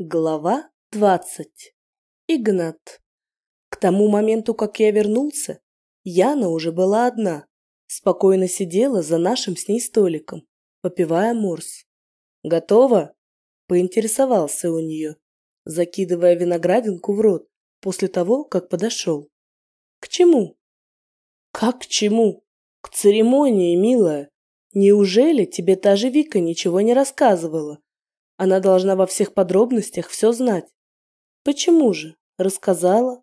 Глава двадцать. Игнат. К тому моменту, как я вернулся, Яна уже была одна, спокойно сидела за нашим с ней столиком, попивая морс. «Готово?» – поинтересовался у нее, закидывая виноградинку в рот после того, как подошел. «К чему?» «Как к чему? К церемонии, милая. Неужели тебе та же Вика ничего не рассказывала?» Она должна во всех подробностях все знать. Почему же? Рассказала.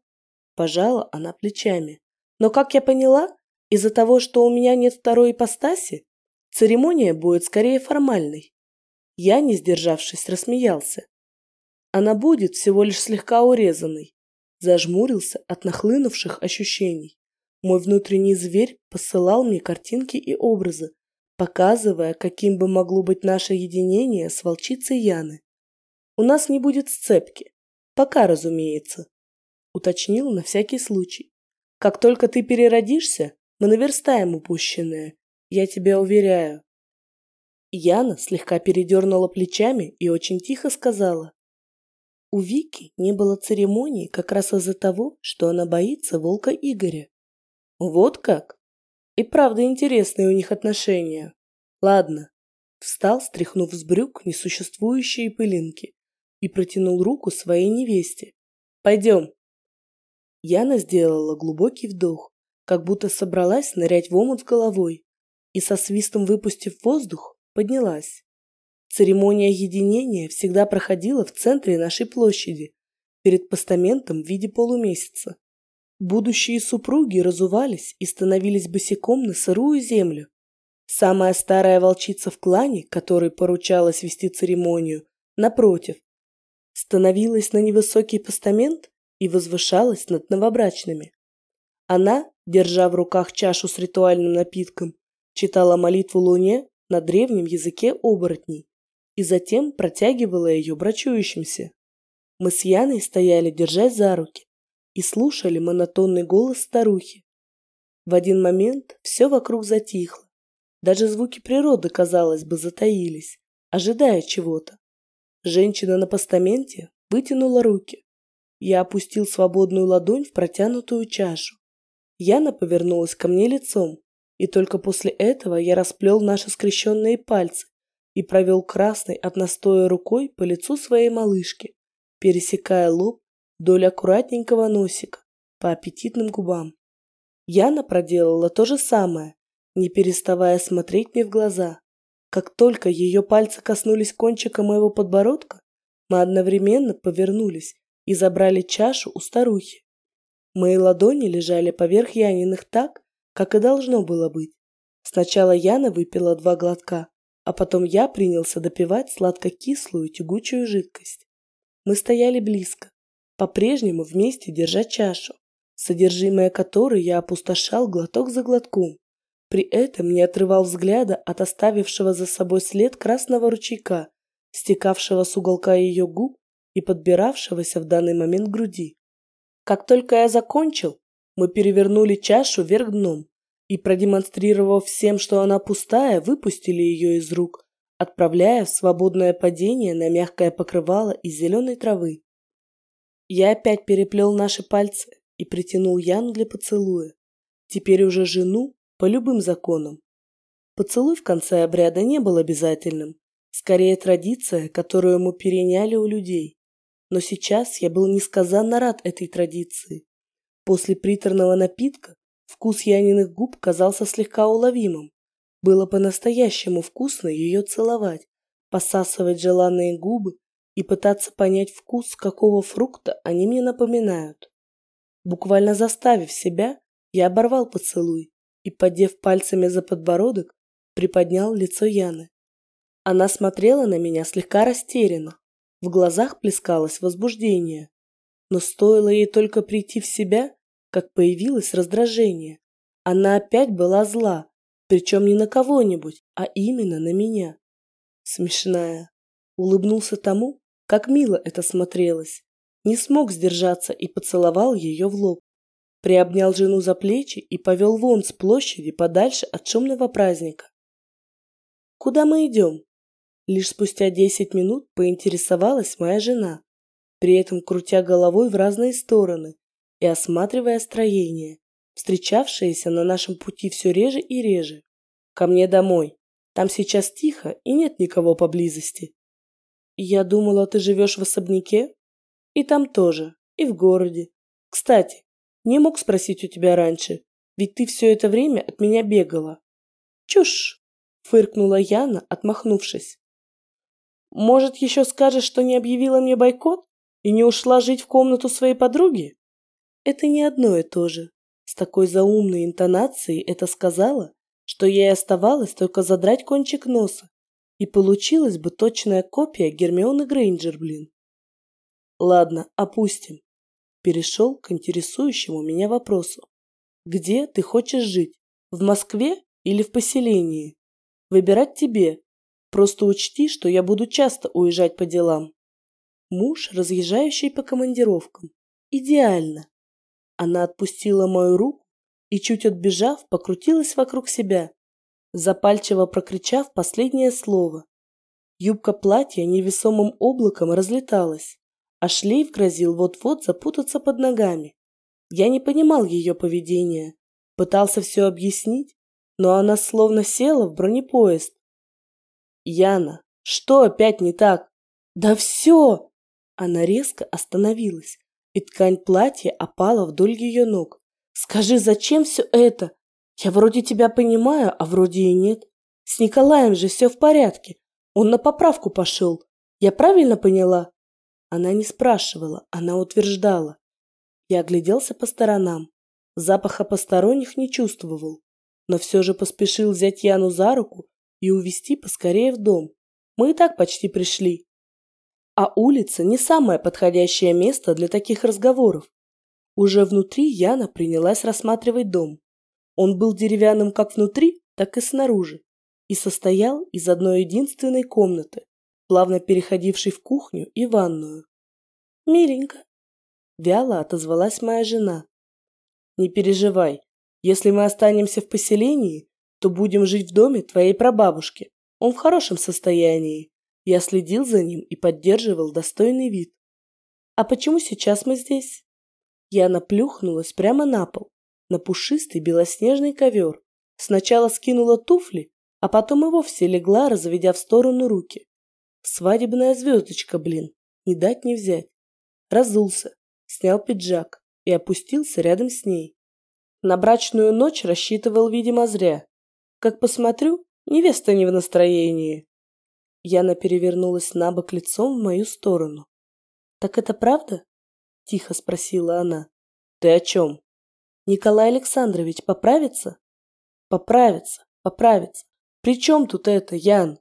Пожала она плечами. Но, как я поняла, из-за того, что у меня нет второй ипостаси, церемония будет скорее формальной. Я, не сдержавшись, рассмеялся. Она будет всего лишь слегка урезанной. Зажмурился от нахлынувших ощущений. Мой внутренний зверь посылал мне картинки и образы, показывая, каким бы могло быть наше единение с волчицей Яны. «У нас не будет сцепки. Пока, разумеется», — уточнил на всякий случай. «Как только ты переродишься, мы наверстаем упущенное, я тебя уверяю». Яна слегка передернула плечами и очень тихо сказала. У Вики не было церемонии как раз из-за того, что она боится волка Игоря. Вот как? И правда интересные у них отношения. Ладно. Встал, стряхнув с брюк несуществующие пылинки, и протянул руку своей невесте. Пойдем. Яна сделала глубокий вдох, как будто собралась нырять в омут с головой, и со свистом выпустив воздух, поднялась. Церемония единения всегда проходила в центре нашей площади, перед постаментом в виде полумесяца. Будущие супруги разувались и становились босиком на сырую землю. Самая старая волчица в клане, которой поручалось вести церемонию, напротив, становилась на невысокий постамент и возвышалась над новобрачными. Она, держа в руках чашу с ритуальным напитком, читала молитву Луне на древнем языке оборотней и затем протягивала ее брачующимся. Мы с Яной стояли, держась за руки, и слушали монотонный голос старухи. В один момент все вокруг затихло. Даже звуки природы, казалось бы, затаились, ожидая чего-то. Женщина на постаменте вытянула руки. Я опустил свободную ладонь в протянутую чашу. Яна повернулась ко мне лицом, и только после этого я расплел наши скрещенные пальцы и провел красной от настоя рукой по лицу своей малышки, пересекая лоб вдоль аккуратненького носика, по аппетитным губам. Яна проделала то же самое, не переставая смотреть мне в глаза. Как только ее пальцы коснулись кончика моего подбородка, мы одновременно повернулись и забрали чашу у старухи. Мои ладони лежали поверх Яниных так, как и должно было быть. Сначала Яна выпила два глотка, а потом я принялся допивать сладко-кислую тягучую жидкость. Мы стояли близко, по-прежнему вместе держа чашу, содержимое которой я опустошал глоток за глотком. При этом не отрывал взгляда от оставившего за собой след красного ручейка, стекавшего с уголка ее губ и подбиравшегося в данный момент груди. Как только я закончил, мы перевернули чашу вверх дном и, продемонстрировав всем, что она пустая, выпустили ее из рук, отправляя в свободное падение на мягкое покрывало из зеленой травы. Я опять переплел наши пальцы и притянул Яну для поцелуя. Теперь уже жену по любым законам. Поцелуй в конце обряда не был обязательным. Скорее традиция, которую мы переняли у людей. Но сейчас я был несказанно рад этой традиции. После приторного напитка вкус Яниных губ казался слегка уловимым. Было по-настоящему вкусно ее целовать, посасывать желанные губы и пытаться понять вкус, какого фрукта они мне напоминают. Буквально заставив себя, я оборвал поцелуй и, поддев пальцами за подбородок, приподнял лицо Яны. Она смотрела на меня слегка растерянно. В глазах плескалось возбуждение. Но стоило ей только прийти в себя, как появилось раздражение. Она опять была зла, причем не на кого-нибудь, а именно на меня. Смешная. Улыбнулся тому, как мило это смотрелось. Не смог сдержаться и поцеловал ее в лоб. Приобнял жену за плечи и повел вон с площади подальше от шумного праздника. «Куда мы идем?» Лишь спустя десять минут поинтересовалась моя жена, при этом крутя головой в разные стороны и осматривая строение, встречавшееся на нашем пути все реже и реже. Ко мне домой. Там сейчас тихо и нет никого поблизости. Я думала, ты живешь в особняке? И там тоже, и в городе. Кстати, не мог спросить у тебя раньше, ведь ты все это время от меня бегала. Чушь! Фыркнула Яна, отмахнувшись. Может, еще скажешь, что не объявила мне бойкот и не ушла жить в комнату своей подруги? Это не одно и то же. С такой заумной интонацией это сказала, что ей оставалось только задрать кончик носа, и получилась бы точная копия Гермионы Грейнджер, блин. Ладно, опустим. Перешел к интересующему меня вопросу. Где ты хочешь жить? В Москве или в поселении? Выбирать тебе. Просто учти, что я буду часто уезжать по делам. Муж, разъезжающий по командировкам. Идеально. Она отпустила мою руку и, чуть отбежав, покрутилась вокруг себя, запальчиво прокричав последнее слово. Юбка платья невесомым облаком разлеталась, а шлейф грозил вот-вот запутаться под ногами. Я не понимал ее поведения, пытался все объяснить, но она словно села в бронепоезд. «Яна, что опять не так?» «Да все!» Она резко остановилась, и ткань платья опала вдоль ее ног. Скажи, зачем все это? Я вроде тебя понимаю, а вроде и нет. С Николаем же все в порядке. Он на поправку пошел. Я правильно поняла? Она не спрашивала, она утверждала. Я огляделся по сторонам. Запаха посторонних не чувствовал, но все же поспешил взять Яну за руку и увести поскорее в дом. Мы и так почти пришли. А улица не самое подходящее место для таких разговоров. Уже внутри Яна принялась рассматривать дом. Он был деревянным как внутри, так и снаружи, и состоял из одной единственной комнаты, плавно переходившей в кухню и ванную. «Миленько», — вяло отозвалась моя жена. «Не переживай, если мы останемся в поселении, то будем жить в доме твоей прабабушки. Он в хорошем состоянии. Я следил за ним и поддерживал достойный вид. А почему сейчас мы здесь? Яна плюхнулась прямо на пол, на пушистый белоснежный ковер. Сначала скинула туфли, а потом и вовсе легла, разведя в сторону руки. Свадебная звездочка, блин, не дать не взять. Разулся, снял пиджак и опустился рядом с ней. На брачную ночь рассчитывал, видимо, зря. Как посмотрю, невеста не в настроении. Яна перевернулась на бок лицом в мою сторону. «Так это правда?» – тихо спросила она. «Ты о чем?» «Николай Александрович поправится?» «Поправится, поправится. При чем тут это, Ян?»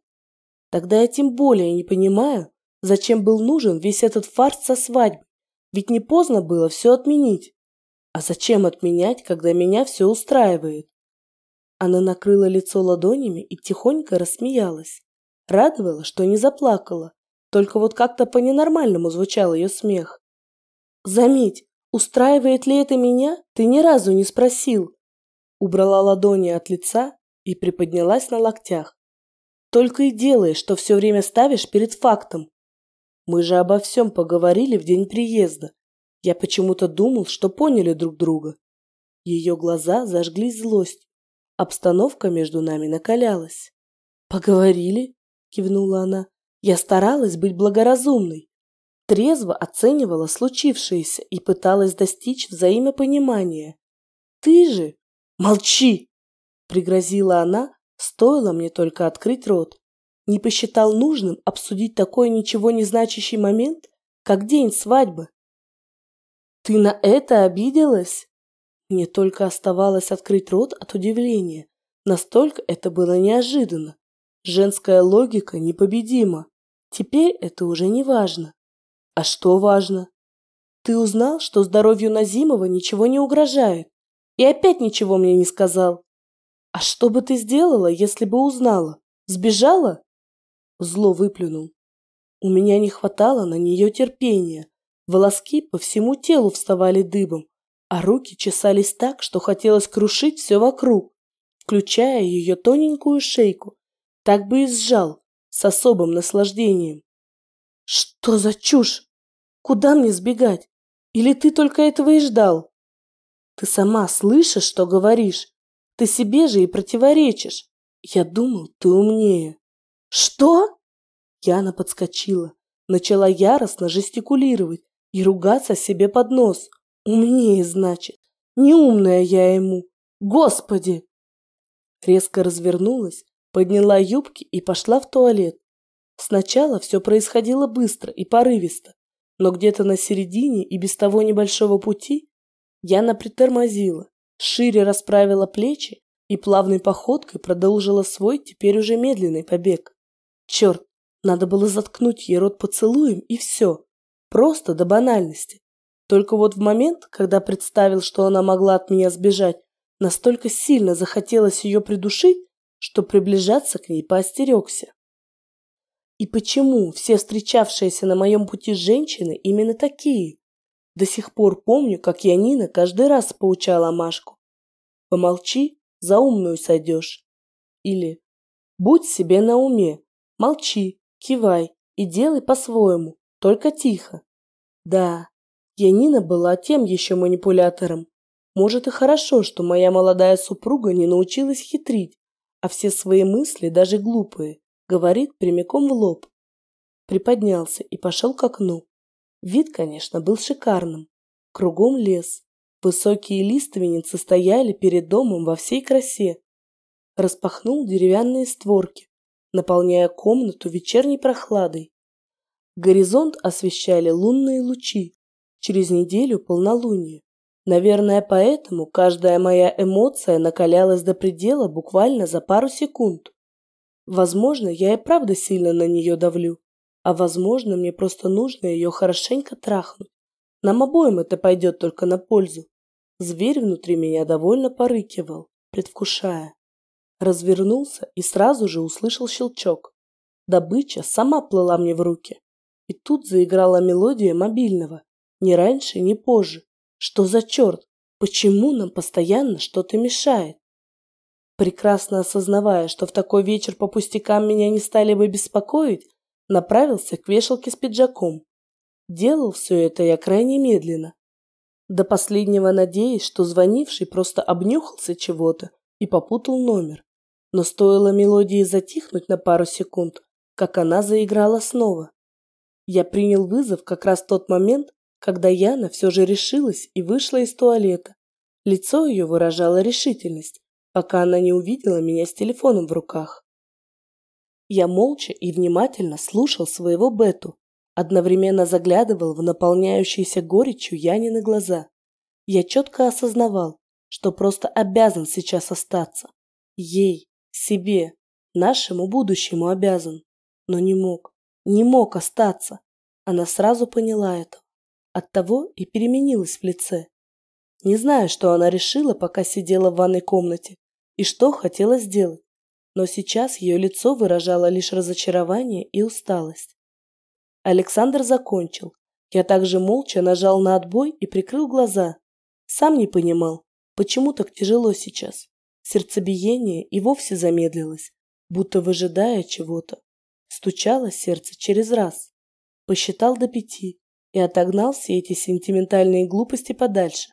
«Тогда я тем более не понимаю, зачем был нужен весь этот фарс со свадьбой. Ведь не поздно было все отменить. А зачем отменять, когда меня все устраивает?» Она накрыла лицо ладонями и тихонько рассмеялась. Радовало, что не заплакала, только вот как-то по-ненормальному звучал ее смех. Заметь, устраивает ли это меня, ты ни разу не спросил. Убрала ладони от лица и приподнялась на локтях. Только и делаешь, что все время ставишь перед фактом. Мы же обо всем поговорили в день приезда. Я почему-то думал, что поняли друг друга. Ее глаза зажглись злость. Обстановка между нами накалялась. «Поговорили?» – кивнула она. «Я старалась быть благоразумной трезво оценивала случившееся и пыталась достичь взаимопонимания. «Ты же...» «Молчи!» – пригрозила она, стоило мне только открыть рот. Не посчитал нужным обсудить такой ничего не значащий момент, как день свадьбы. «Ты на это обиделась?» Мне только оставалось открыть рот от удивления. Настолько это было неожиданно. Женская логика непобедима. Теперь это уже не важно. А что важно? Ты узнал, что здоровью Назимова ничего не угрожает, и опять ничего мне не сказал. А что бы ты сделала, если бы узнала? Сбежала? Зло выплюнул. У меня не хватало на нее терпения. Волоски по всему телу вставали дыбом, а руки чесались так, что хотелось крушить все вокруг, включая ее тоненькую шейку. Так бы и сжал, с особым наслаждением. Что за чушь? Куда мне сбегать? Или ты только этого и ждал? Ты сама слышишь, что говоришь? Ты себе же и противоречишь. Я думал, ты умнее. Что? Яна подскочила, начала яростно жестикулировать и ругаться себе под нос. Умнее, значит. Неумная я ему. Господи! Резко развернулась, подняла юбки и пошла в туалет. Сначала все происходило быстро и порывисто, но где-то на середине и без того небольшого пути Яна притормозила, шире расправила плечи и плавной походкой продолжила свой теперь уже медленный побег. Черт, надо было заткнуть ей рот поцелуем и все. Просто до банальности. Только вот в момент, когда представил, что она могла от меня сбежать, настолько сильно захотелось ее придушить, что приближаться к ней поостерегся. И почему все встречавшиеся на моем пути женщины именно такие? До сих пор помню, как Янина каждый раз поучала Машку. Помолчи, за умную сойдешь. Или будь себе на уме, молчи, кивай и делай по-своему, только тихо. Да, Янина была тем еще манипулятором. Может и хорошо, что моя молодая супруга не научилась хитрить, а все свои мысли, даже глупые, говорит прямиком в лоб. Приподнялся и пошел к окну. Вид, конечно, был шикарным. Кругом лес. Высокие лиственницы стояли перед домом во всей красе. Распахнул деревянные створки, наполняя комнату вечерней прохладой. Горизонт освещали лунные лучи. Через неделю полнолуние. Наверное, поэтому каждая моя эмоция накалялась до предела буквально за пару секунд. Возможно, я и правда сильно на нее давлю, а возможно, мне просто нужно ее хорошенько трахнуть. Нам обоим это пойдет только на пользу. Зверь внутри меня довольно порыкивал, предвкушая. Развернулся и сразу же услышал щелчок. Добыча сама плыла мне в руки. И тут заиграла мелодия мобильного. Ни раньше, ни позже. Что за черт? Почему нам постоянно что-то мешает? Прекрасно осознавая, что в такой вечер по пустякам меня не стали бы беспокоить, направился к вешалке с пиджаком. Делал все это я крайне медленно. До последнего надеясь, что звонивший просто обнюхался чего-то и попутал номер. Но стоило мелодии затихнуть на пару секунд, как она заиграла снова. Я принял вызов как раз в тот момент, когда Яна все же решилась и вышла из туалета. Лицо ее выражало решительность, пока она не увидела меня с телефоном в руках. Я молча и внимательно слушал своего Бету, одновременно заглядывал в наполняющиеся горечью Янины глаза. Я четко осознавал, что просто обязан сейчас остаться. Ей, себе, нашему будущему обязан. Но не мог, не мог остаться. Она сразу поняла это. Оттого и переменилась в лице. Не знаю, что она решила, пока сидела в ванной комнате, и что хотела сделать, но сейчас ее лицо выражало лишь разочарование и усталость. Александр закончил. Я также молча нажал на отбой и прикрыл глаза. Сам не понимал, почему так тяжело сейчас. Сердцебиение и вовсе замедлилось, будто выжидая чего-то. Стучало сердце через раз. Посчитал до пяти и отогнал все эти сентиментальные глупости подальше.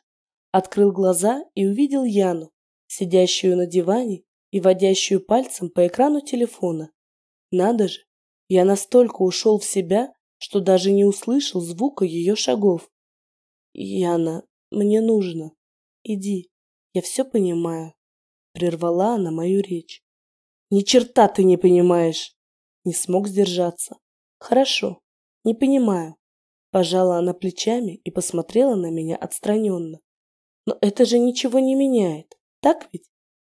Открыл глаза и увидел Яну, сидящую на диване и водящую пальцем по экрану телефона. Надо же, я настолько ушел в себя, что даже не услышал звука ее шагов. «Яна, мне нужно. Иди, я все понимаю», — прервала она мою речь. «Ни черта ты не понимаешь!» Не смог сдержаться. «Хорошо, не понимаю. Пожала она плечами и посмотрела на меня отстраненно. Но это же ничего не меняет, так ведь?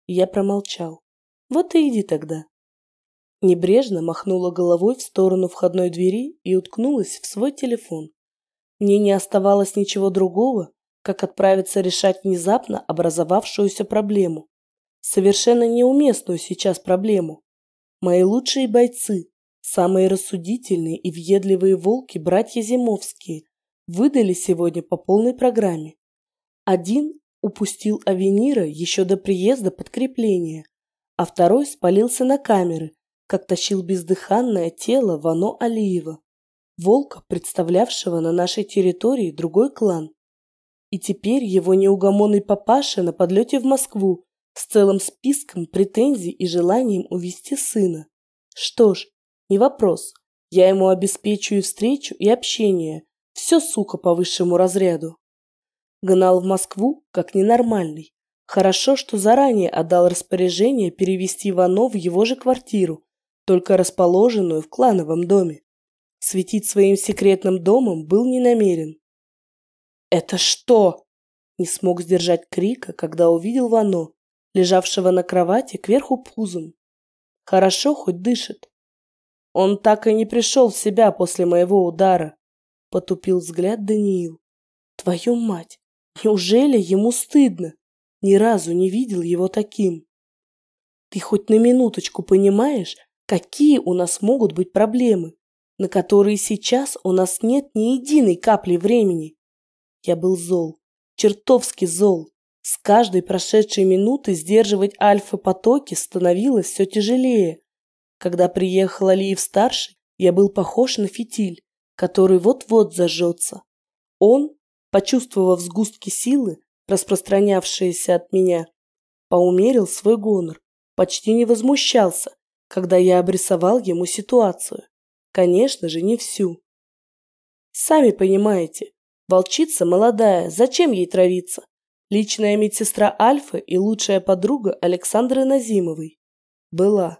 Я промолчал. Вот и иди тогда. Небрежно махнула головой в сторону входной двери и уткнулась в свой телефон. Мне не оставалось ничего другого, как отправиться решать внезапно образовавшуюся проблему. Совершенно неуместную сейчас проблему. Мои лучшие бойцы, Самые рассудительные и въедливые волки братья Зимовские выдали сегодня по полной программе. Один упустил Авенира еще до приезда подкрепления, а второй спалился на камеры, как тащил бездыханное тело Вано Алиева, волка, представлявшего на нашей территории другой клан. И теперь его неугомонный папаша на подлете в Москву с целым списком претензий и желанием увести сына. Что ж, не вопрос. Я ему обеспечу и встречу, и общение. Все, сука, по высшему разряду. Гнал в Москву, как ненормальный. Хорошо, что заранее отдал распоряжение перевести Ивано в его же квартиру, только расположенную в клановом доме. Светить своим секретным домом был не намерен. «Это что?» Не смог сдержать крика, когда увидел Вано, лежавшего на кровати кверху пузом. Хорошо хоть дышит. Он так и не пришел в себя после моего удара. Потупил взгляд Даниил. Твою мать, неужели ему стыдно? Ни разу не видел его таким. Ты хоть на минуточку понимаешь, какие у нас могут быть проблемы, на которые сейчас у нас нет ни единой капли времени? Я был зол, чертовски зол. С каждой прошедшей минутой сдерживать альфа-потоки становилось все тяжелее. Когда приехал Алиев-старший, я был похож на фитиль, который вот-вот зажжется. Он, почувствовав сгустки силы, распространявшиеся от меня, поумерил свой гонор, почти не возмущался, когда я обрисовал ему ситуацию. Конечно же, не всю. Сами понимаете, Волчица молодая, зачем ей травиться? Личная медсестра Альфы и лучшая подруга Александры Назимовой. Была.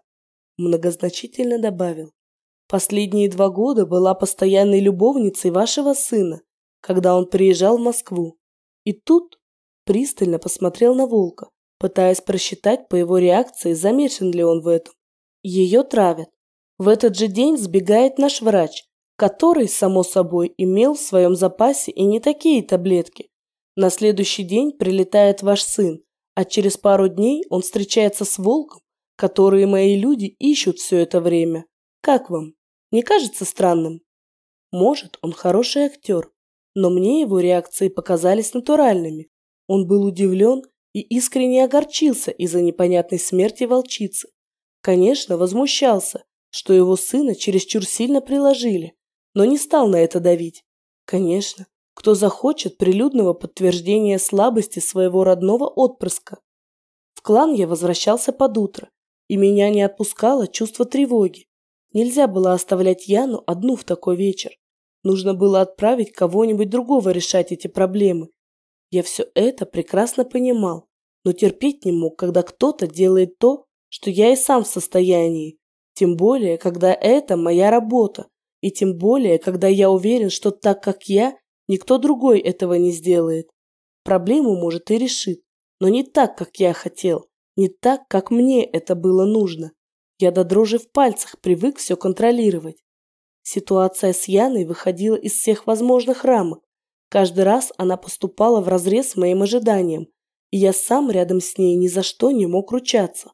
Многозначительно добавил. Последние два года была постоянной любовницей вашего сына, когда он приезжал в Москву. И тут пристально посмотрел на Волка, пытаясь просчитать по его реакции, замешан ли он в этом. Ее травят. В этот же день сбегает наш врач, который, само собой, имел в своем запасе и не такие таблетки. На следующий день прилетает ваш сын, а через пару дней он встречается с волком, которые мои люди ищут все это время. Как вам? Не кажется странным? Может, он хороший актер, но мне его реакции показались натуральными. Он был удивлен и искренне огорчился из-за непонятной смерти волчицы. Конечно, возмущался, что его сына чересчур сильно приложили, но не стал на это давить. Конечно, кто захочет прилюдного подтверждения слабости своего родного отпрыска. В клан я возвращался под утро, и меня не отпускало чувство тревоги. Нельзя было оставлять Яну одну в такой вечер. Нужно было отправить кого-нибудь другого решать эти проблемы. Я все это прекрасно понимал, но терпеть не мог, когда кто-то делает то, что я и сам в состоянии. Тем более, когда это моя работа, и тем более, когда я уверен, что так как я, никто другой этого не сделает. Проблему, может, и решит, но не так, как я хотел, не так, как мне это было нужно. Я до дрожи в пальцах привык все контролировать. Ситуация с Яной выходила из всех возможных рамок. Каждый раз она поступала вразрез моим ожиданиям, и я сам рядом с ней ни за что не мог ручаться.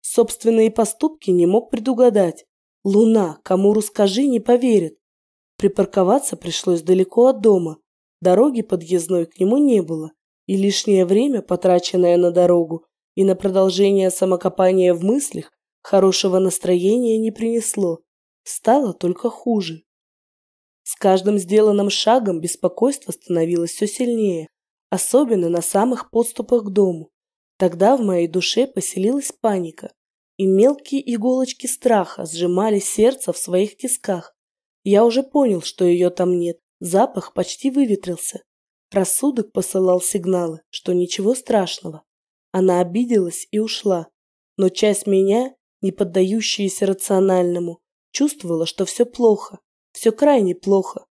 Собственные поступки не мог предугадать, Луна, кому расскажи, не поверит. Припарковаться пришлось далеко от дома. Дороги подъездной к нему не было, и лишнее время, потраченное на дорогу и на продолжение самокопания в мыслях, хорошего настроения не принесло. Стало только хуже. С каждым сделанным шагом беспокойство становилось все сильнее, особенно на самых подступах к дому. Тогда в моей душе поселилась паника и мелкие иголочки страха сжимали сердце в своих тисках. Я уже понял, что ее там нет, запах почти выветрился. Рассудок посылал сигналы, что ничего страшного. Она обиделась и ушла, но часть меня, не поддающаяся рациональному, чувствовала, что все плохо, все крайне плохо.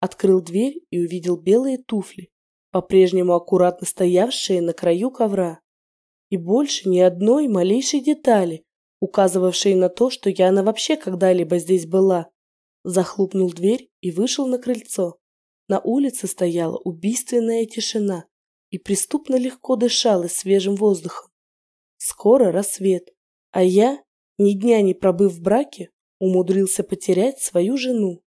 Открыл дверь и увидел белые туфли, по-прежнему аккуратно стоявшие на краю ковра. И больше ни одной малейшей детали, указывавшей на то, что Яна вообще когда-либо здесь была. Захлопнул дверь и вышел на крыльцо. На улице стояла убийственная тишина и преступно легко дышалось свежим воздухом. Скоро рассвет, а я, ни дня не пробыв в браке, умудрился потерять свою жену.